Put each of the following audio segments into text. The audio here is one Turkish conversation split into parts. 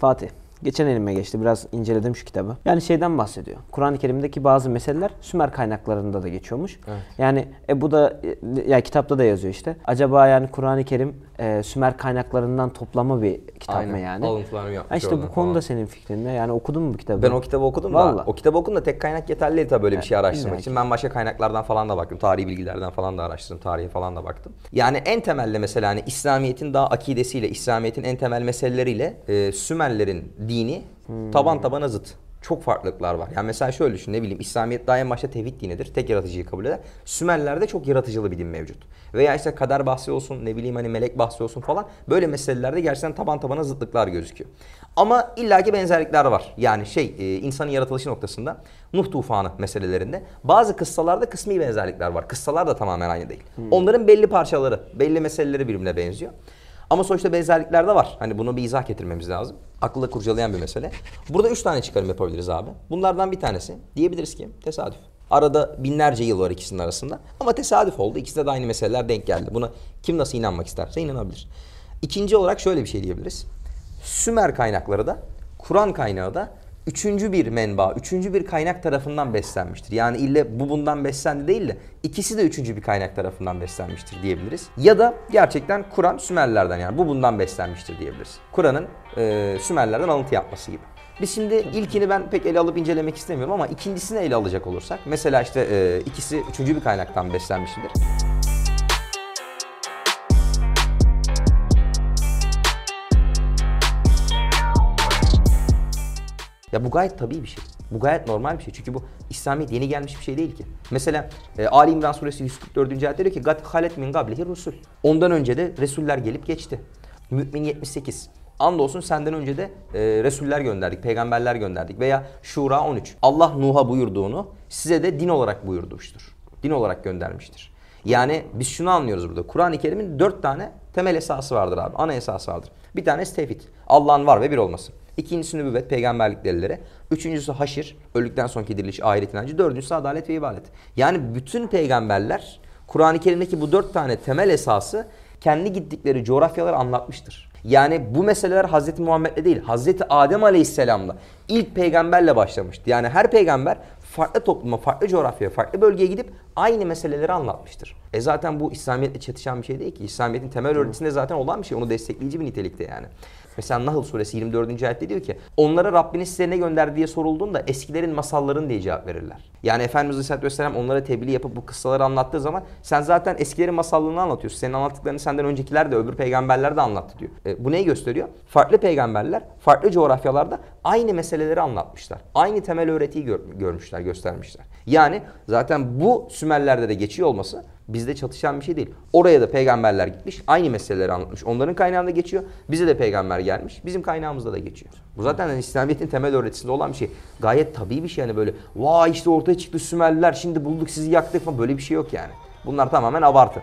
فاتح. Geçen elime geçti. Biraz inceledim şu kitabı. Yani şeyden bahsediyor. Kur'an-ı Kerim'deki bazı meseleler Sümer kaynaklarında da geçiyormuş. Evet. Yani e, bu da e, ya kitapta da yazıyor işte. Acaba yani Kur'an-ı Kerim e, Sümer kaynaklarından toplama bir kitap Aynen. mı yani? Alıntılarını yapmış Ha işte bu konuda falan. senin fikrin ne? Yani okudun mu bu kitabı? Ben o kitabı okudum da. Vallahi. O kitabı okudum da tek kaynak yeterli değil tabii böyle bir şey araştırmak için. Ben başka kaynaklardan falan da baktım. Tarihi bilgilerden falan da araştırdım. Tarihe falan da baktım. Yani en temelde mesela hani İslamiyet'in daha akidesiyle, İslamiyet'in en temel meseleleriyle e, Sümerlerin dini Hmm. taban tabana zıt. Çok farklılıklar var. Yani mesela şöyle düşün ne bileyim İslamiyet daha en başta tevhid dinidir. Tek yaratıcıyı kabul eder. Sümerlerde çok yaratıcılı bir din mevcut. Veya işte kader bahsi olsun ne bileyim hani melek bahsi olsun falan. Böyle meselelerde gerçekten taban tabana zıtlıklar gözüküyor. Ama illaki benzerlikler var. Yani şey e, insanın yaratılışı noktasında Nuh tufanı meselelerinde bazı kıssalarda kısmi benzerlikler var. Kıssalar da tamamen aynı değil. Onların belli parçaları, belli meseleleri birbirine benziyor. Ama sonuçta benzerlikler de var. Hani bunu bir izah getirmemiz lazım. Akılla kurcalayan bir mesele. Burada üç tane çıkarım yapabiliriz abi. Bunlardan bir tanesi diyebiliriz ki tesadüf. Arada binlerce yıl var ikisinin arasında. Ama tesadüf oldu. İkisinde de aynı meseleler denk geldi. Buna kim nasıl inanmak isterse inanabilir. İkinci olarak şöyle bir şey diyebiliriz. Sümer kaynakları da, Kur'an kaynağı da üçüncü bir menba, üçüncü bir kaynak tarafından beslenmiştir. Yani ille bu bundan beslendi değil de ikisi de üçüncü bir kaynak tarafından beslenmiştir diyebiliriz. Ya da gerçekten Kur'an Sümerlerden yani bu bundan beslenmiştir diyebiliriz. Kur'an'ın e, Sümerlerden alıntı yapması gibi. Biz şimdi ilkini ben pek ele alıp incelemek istemiyorum ama ikincisini ele alacak olursak mesela işte e, ikisi üçüncü bir kaynaktan beslenmiştir. Ya bu gayet tabii bir şey. Bu gayet normal bir şey. Çünkü bu İslamiyet yeni gelmiş bir şey değil ki. Mesela e, Ali İmran suresi 144. ayette diyor ki "Gat halet min qablihi rusul." Ondan önce de resuller gelip geçti. Mümin 78. Andolsun senden önce de e, resuller gönderdik, peygamberler gönderdik veya Şura 13. Allah Nuh'a buyurduğunu size de din olarak buyurmuştur. Din olarak göndermiştir. Yani biz şunu anlıyoruz burada. Kur'an-ı Kerim'in dört tane temel esası vardır abi. Ana esası vardır. Bir tanesi tevhid. Allah'ın var ve bir olması. İkincisi nübüvvet, peygamberlik delilleri. Üçüncüsü haşir, öldükten sonraki diriliş, ahiret inancı. Dördüncüsü adalet ve ibadet. Yani bütün peygamberler Kur'an-ı Kerim'deki bu dört tane temel esası kendi gittikleri coğrafyaları anlatmıştır. Yani bu meseleler Hazreti Muhammed'le değil, Hazreti Adem Aleyhisselam'la ilk peygamberle başlamıştı. Yani her peygamber farklı topluma, farklı coğrafyaya, farklı bölgeye gidip aynı meseleleri anlatmıştır. E zaten bu İslamiyetle çatışan bir şey değil ki. İslamiyet'in temel öğretisinde zaten olan bir şey. Onu destekleyici bir nitelikte yani. Mesela Nahl suresi 24. ayette diyor ki onlara Rabbiniz size ne gönderdi diye sorulduğunda eskilerin masalların diye cevap verirler. Yani Efendimiz Aleyhisselatü Vesselam onlara tebliğ yapıp bu kıssaları anlattığı zaman sen zaten eskilerin masallarını anlatıyorsun. Senin anlattıklarını senden öncekiler de öbür peygamberler de anlattı diyor. E, bu neyi gösteriyor? Farklı peygamberler farklı coğrafyalarda aynı meseleleri anlatmışlar. Aynı temel öğretiyi gör- görmüşler, göstermişler. Yani zaten bu Sümerlerde de geçiyor olması bizde çatışan bir şey değil. Oraya da peygamberler gitmiş, aynı meseleleri anlatmış. Onların kaynağında geçiyor. Bize de peygamber gelmiş, bizim kaynağımızda da geçiyor. Bu zaten hani İslamiyet'in temel öğretisinde olan bir şey. Gayet tabii bir şey hani böyle vay işte ortaya çıktı Sümerliler şimdi bulduk sizi yaktık falan böyle bir şey yok yani. Bunlar tamamen abartı.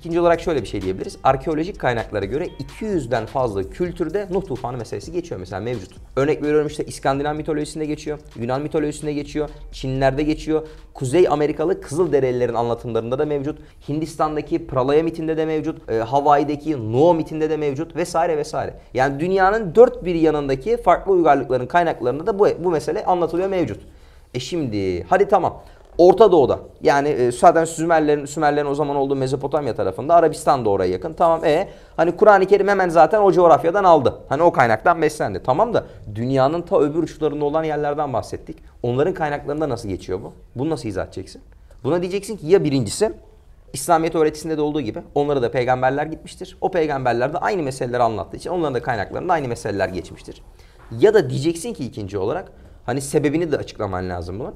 İkinci olarak şöyle bir şey diyebiliriz. Arkeolojik kaynaklara göre 200'den fazla kültürde Nuh tufanı meselesi geçiyor mesela mevcut. Örnek veriyorum işte İskandinav mitolojisinde geçiyor, Yunan mitolojisinde geçiyor, Çinlerde geçiyor, Kuzey Amerikalı Kızılderililerin anlatımlarında da mevcut, Hindistan'daki Pralaya mitinde de mevcut, e, Hawaii'deki Nuo mitinde de mevcut vesaire vesaire. Yani dünyanın dört bir yanındaki farklı uygarlıkların kaynaklarında da bu, bu mesele anlatılıyor mevcut. E şimdi hadi tamam. Orta Doğu'da yani e, zaten Sümerlerin, Sümerlerin o zaman olduğu Mezopotamya tarafında Arabistan da oraya yakın. Tamam e hani Kur'an-ı Kerim hemen zaten o coğrafyadan aldı. Hani o kaynaktan beslendi. Tamam da dünyanın ta öbür uçlarında olan yerlerden bahsettik. Onların kaynaklarında nasıl geçiyor bu? Bunu nasıl izah edeceksin? Buna diyeceksin ki ya birincisi İslamiyet öğretisinde de olduğu gibi onlara da peygamberler gitmiştir. O peygamberler de aynı meseleleri anlattığı için onların da kaynaklarında aynı meseleler geçmiştir. Ya da diyeceksin ki ikinci olarak hani sebebini de açıklaman lazım bunun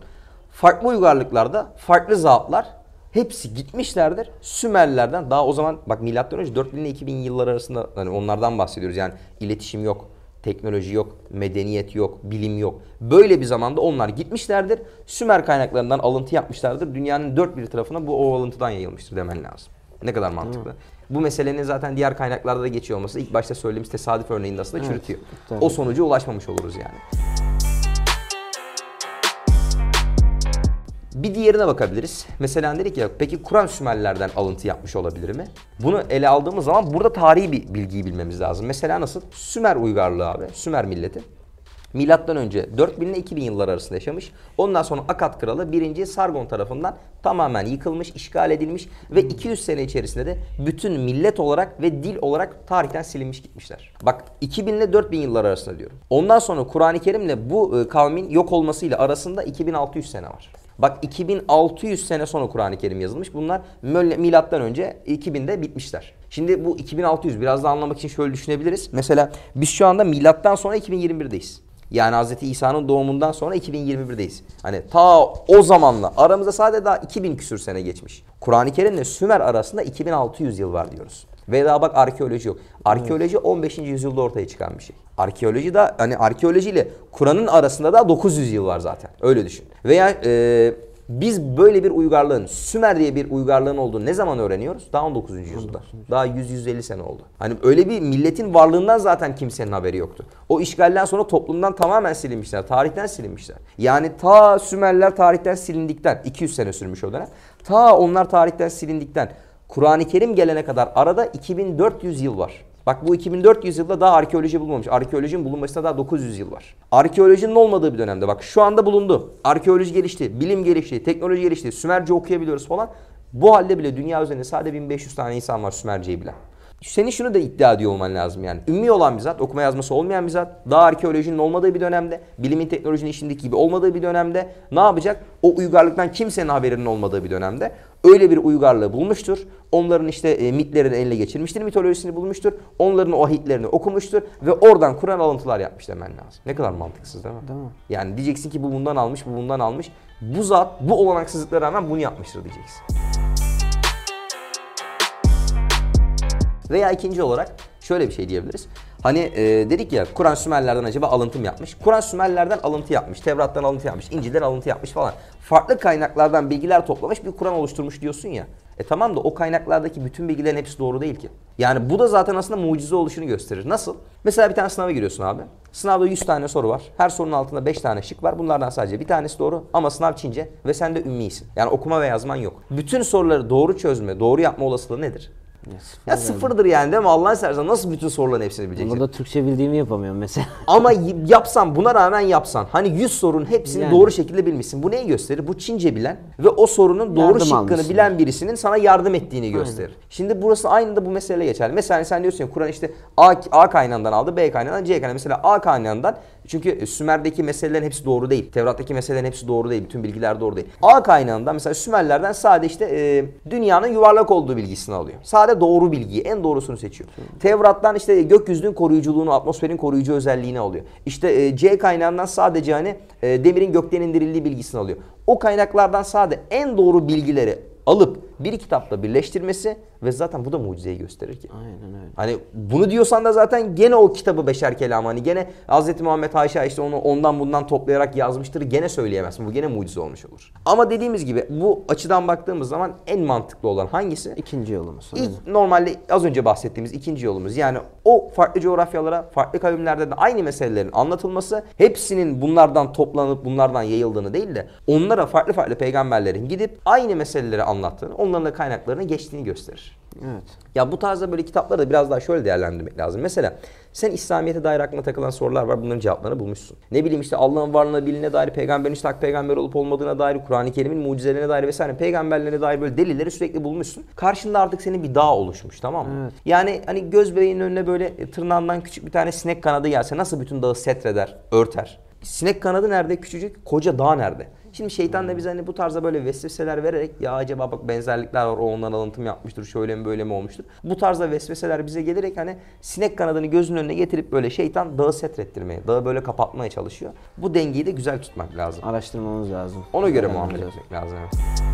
farklı uygarlıklarda farklı zaatlar hepsi gitmişlerdir. Sümerlilerden daha o zaman bak milattan önce 4000 ile 2000 yıllar arasında hani onlardan bahsediyoruz. Yani iletişim yok, teknoloji yok, medeniyet yok, bilim yok. Böyle bir zamanda onlar gitmişlerdir. Sümer kaynaklarından alıntı yapmışlardır. Dünyanın dört bir tarafına bu o alıntıdan yayılmıştır demen lazım. Ne kadar mantıklı. Bu meselenin zaten diğer kaynaklarda da geçiyor olması ilk başta söylediğimiz tesadüf örneğinde aslında Evet, çürütüyor. tabii. O sonuca ulaşmamış oluruz yani. Bir diğerine bakabiliriz. Mesela dedik ya peki Kur'an Sümerlilerden alıntı yapmış olabilir mi? Bunu ele aldığımız zaman burada tarihi bir bilgiyi bilmemiz lazım. Mesela nasıl? Sümer uygarlığı abi. Sümer milleti. Milattan önce 4000 ile 2000 yıllar arasında yaşamış. Ondan sonra Akat kralı 1. Sargon tarafından tamamen yıkılmış, işgal edilmiş ve 200 sene içerisinde de bütün millet olarak ve dil olarak tarihten silinmiş gitmişler. Bak 2000 ile 4000 yıllar arasında diyorum. Ondan sonra Kur'an-ı Kerim'le bu e, kavmin yok olmasıyla arasında 2600 sene var. Bak 2600 sene sonra Kur'an-ı Kerim yazılmış. Bunlar milattan önce 2000'de bitmişler. Şimdi bu 2600 biraz da anlamak için şöyle düşünebiliriz. Mesela biz şu anda milattan sonra 2021'deyiz. Yani Hz. İsa'nın doğumundan sonra 2021'deyiz. Hani ta o zamanla aramızda sadece daha 2000 küsür sene geçmiş. Kur'an-ı Kerim'le Sümer arasında 2600 yıl var diyoruz. Ve daha bak arkeoloji yok. Arkeoloji 15. yüzyılda ortaya çıkan bir şey. Arkeoloji da hani arkeoloji ile Kur'an'ın arasında da 900 yıl var zaten. Öyle düşün. Veya e, biz böyle bir uygarlığın, Sümer diye bir uygarlığın olduğunu ne zaman öğreniyoruz? Daha 19. yüzyılda. Daha 100-150 sene oldu. Hani öyle bir milletin varlığından zaten kimsenin haberi yoktu. O işgalden sonra toplumdan tamamen silinmişler. Tarihten silinmişler. Yani ta Sümerler tarihten silindikten, 200 sene sürmüş o dönem. Ta onlar tarihten silindikten, Kur'an-ı Kerim gelene kadar arada 2400 yıl var. Bak bu 2400 yılda daha arkeoloji bulunmamış. Arkeolojinin bulunmasına daha 900 yıl var. Arkeolojinin olmadığı bir dönemde bak şu anda bulundu. Arkeoloji gelişti, bilim gelişti, teknoloji gelişti, Sümerce okuyabiliyoruz falan. Bu halde bile dünya üzerinde sadece 1500 tane insan var Sümerceyi bilen. Senin şunu da iddia ediyor olman lazım yani. Ümmi olan bir zat, okuma yazması olmayan bir zat, daha arkeolojinin olmadığı bir dönemde, bilimin teknolojinin işindeki gibi olmadığı bir dönemde ne yapacak? O uygarlıktan kimsenin haberinin olmadığı bir dönemde öyle bir uygarlığı bulmuştur. Onların işte e, mitlerini eline geçirmiştir, mitolojisini bulmuştur. Onların o ahitlerini okumuştur ve oradan Kur'an alıntılar yapmış demen lazım. Ne kadar mantıksız değil mi? Değil mi? Yani diyeceksin ki bu bundan almış, bu bundan almış. Bu zat bu olanaksızlıklara rağmen bunu yapmıştır diyeceksin. Veya ikinci olarak şöyle bir şey diyebiliriz. Hani e, dedik ya Kur'an Sümerlerden acaba alıntı mı yapmış? Kur'an Sümerlerden alıntı yapmış, Tevrat'tan alıntı yapmış, İncil'den alıntı yapmış falan. Farklı kaynaklardan bilgiler toplamış bir Kur'an oluşturmuş diyorsun ya. E tamam da o kaynaklardaki bütün bilgilerin hepsi doğru değil ki. Yani bu da zaten aslında mucize oluşunu gösterir. Nasıl? Mesela bir tane sınava giriyorsun abi. Sınavda 100 tane soru var. Her sorunun altında 5 tane şık var. Bunlardan sadece bir tanesi doğru ama sınav Çince ve sen de ümmisin. Yani okuma ve yazman yok. Bütün soruları doğru çözme, doğru yapma olasılığı nedir? Ya sıfır Ya yani. sıfırdır yani değil mi? Allah'ın seversen nasıl bütün soruların hepsini bileceksin? Burada Türkçe bildiğimi yapamıyorum mesela. Ama yapsan buna rağmen yapsan hani 100 sorunun hepsini Yani. doğru şekilde bilmişsin. Bu neyi gösterir? Bu Çince bilen ve o sorunun doğru Yardım şıkkını almışsın. bilen birisinin sana yardım ettiğini gösterir. Şimdi burası aynı da bu mesele geçerli. Mesela sen diyorsun ya Kur'an işte A, A kaynağından aldı, B kaynağından, C kaynağından. Mesela A kaynağından çünkü Sümer'deki meselelerin hepsi doğru değil. Tevrat'taki meselelerin hepsi doğru değil. Bütün bilgiler doğru değil. A kaynağından mesela Sümerlerden sadece işte e, dünyanın yuvarlak olduğu bilgisini alıyor. Sadece doğru bilgiyi, en doğrusunu seçiyor. Tevrat'tan işte gökyüzünün koruyuculuğunu, atmosferin koruyucu özelliğini alıyor. İşte e, C kaynağından sadece hani e, demirin gökten indirildiği bilgisini alıyor. O kaynaklardan sadece en doğru bilgileri alıp bir kitapta birleştirmesi ve zaten bu da mucizeyi gösterir ki. Aynen öyle. Hani bunu diyorsan da zaten gene o kitabı beşer kelamı hani gene Hz. Muhammed Ayşe işte onu ondan bundan toplayarak yazmıştır gene söyleyemezsin. Bu gene mucize olmuş olur. Ama dediğimiz gibi bu açıdan baktığımız zaman en mantıklı olan hangisi? İkinci yolumuz. İlk normalde az önce bahsettiğimiz ikinci yolumuz yani o farklı coğrafyalara, farklı kavimlerde de aynı meselelerin anlatılması, hepsinin bunlardan toplanıp bunlardan yayıldığını değil de onlara farklı farklı peygamberlerin gidip aynı meseleleri anlattığını, onların da kaynaklarına geçtiğini gösterir. Evet. Ya bu tarzda böyle kitapları da biraz daha şöyle değerlendirmek lazım. Mesela sen İslamiyet'e dair aklına takılan sorular var. Bunların cevaplarını bulmuşsun. Ne bileyim işte Allah'ın varlığına, biline dair, peygamberin işte peygamber olup olmadığına dair, Kur'an-ı Kerim'in mucizelerine dair vesaire peygamberlerine dair böyle delilleri sürekli bulmuşsun. Karşında artık senin bir dağ oluşmuş tamam mı? Evet. Yani hani göz bebeğinin önüne böyle tırnağından küçük bir tane sinek kanadı gelse nasıl bütün dağı setreder, örter? Sinek kanadı nerede küçücük? Koca dağ nerede? Şimdi şeytan da bize hani bu tarzda böyle vesveseler vererek ya acaba bak benzerlikler var o ondan alıntım yapmıştır şöyle mi böyle mi olmuştur. Bu tarzda vesveseler bize gelerek hani sinek kanadını gözünün önüne getirip böyle şeytan dağı setrettirmeye, dağı böyle kapatmaya çalışıyor. Bu dengeyi de güzel tutmak lazım. Araştırmamız lazım. Ona göre muamele etmek lazım. evet.